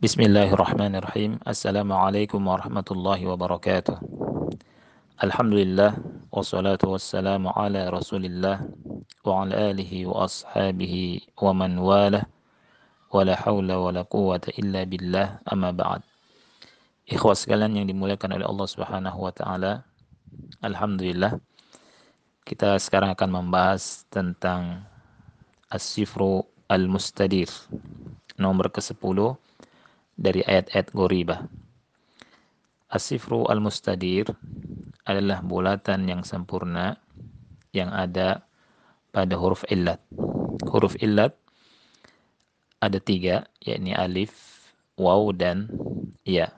Bismillahirrahmanirrahim. Assalamualaikum warahmatullahi wabarakatuh. Alhamdulillah wassalatu wassalamu ala Rasulillah wa ala alihi wa ashabihi wa man walah wa la hawla wa la quwwata illa billah amma ba'd. Ikhwas sekalian yang dimuliakan oleh Allah Subhanahu wa taala. Alhamdulillah kita sekarang akan membahas tentang As-Sifru Al-Mustadir nomor ke-10 dari ayat-ayat Ghoribah. Asifru al-mustadir adalah bulatan yang sempurna yang ada pada huruf illat. Huruf illat ada tiga, yakni alif, waw, dan ya.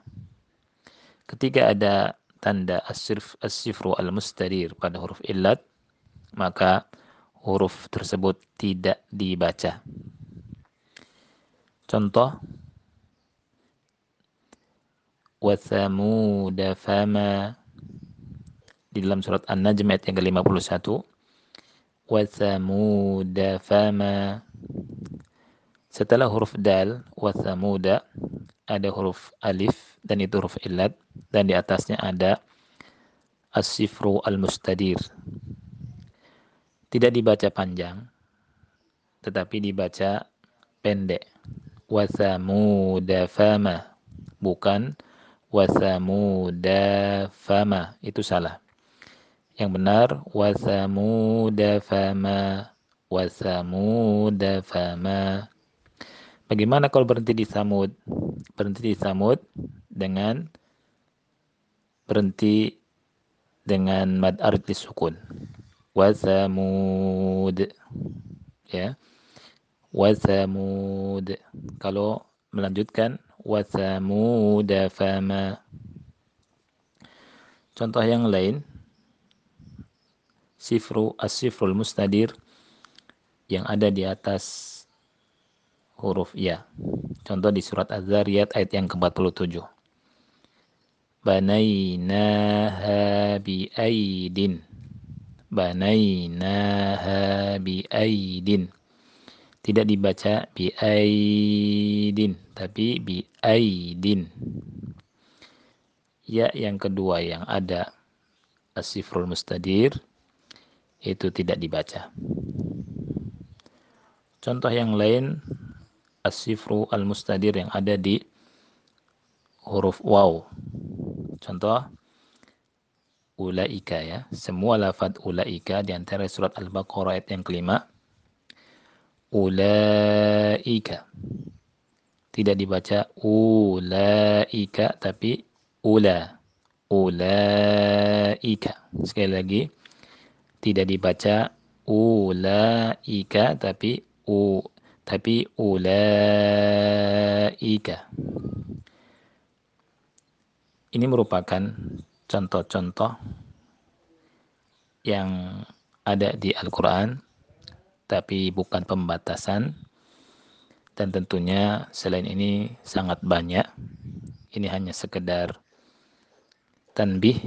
Ketika ada tanda asif, asifru al-mustadir pada huruf illat, maka huruf tersebut tidak dibaca. Contoh, wa fama. Di dalam surat An-Najm ayat yang ke-51. Wa thamud fama. Setelah huruf dal wa ada huruf alif dan itu huruf illat. Dan di atasnya ada as-sifru al-mustadir. Tidak dibaca panjang tetapi dibaca pendek. Wa fama. Bukan wasamuda fama. Itu salah. Yang benar wasamuda fama. Wasamuda fama. Bagaimana kalau berhenti di samud berhenti di samud dengan berhenti dengan mad arid sukun. Wasamud ya. Wasamud kalau melanjutkan وثمود فما Contoh yang lain sifru as-sifrul mustadir yang ada di atas huruf ya. Contoh di surat Az-Zariyat ayat yang ke-47. Banainaha bi aidin. Banainaha bi aidin tidak dibaca bi aidin tapi bi aidin ya yang kedua yang ada asifrul mustadir itu tidak dibaca. Contoh yang lain asifru al mustadir yang ada di huruf waw. Contoh ulaika ya. Semua lafad ulaika di antara surat al-baqarah ayat yang kelima ulaika. Tidak dibaca ulaika tapi ula. Ulaika. Sekali lagi tidak dibaca ulaika tapi u tapi ulaika. Ini merupakan contoh-contoh yang ada di Al-Quran tapi bukan pembatasan. Dan tentunya selain ini sangat banyak. Ini hanya sekedar tanbih.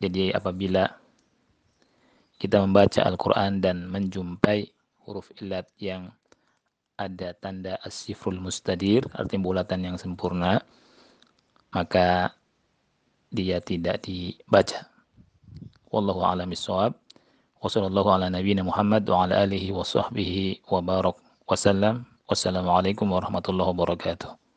Jadi apabila kita membaca Al-Quran dan menjumpai huruf ilat yang ada tanda asiful mustadir, artinya bulatan yang sempurna, maka dia tidak dibaca. Wallahu a'lam bishawab. وصلى الله على نبينا محمد وعلى آله وصحبه وبارك وسلم. والسلام عليكم ورحمة الله وبركاته.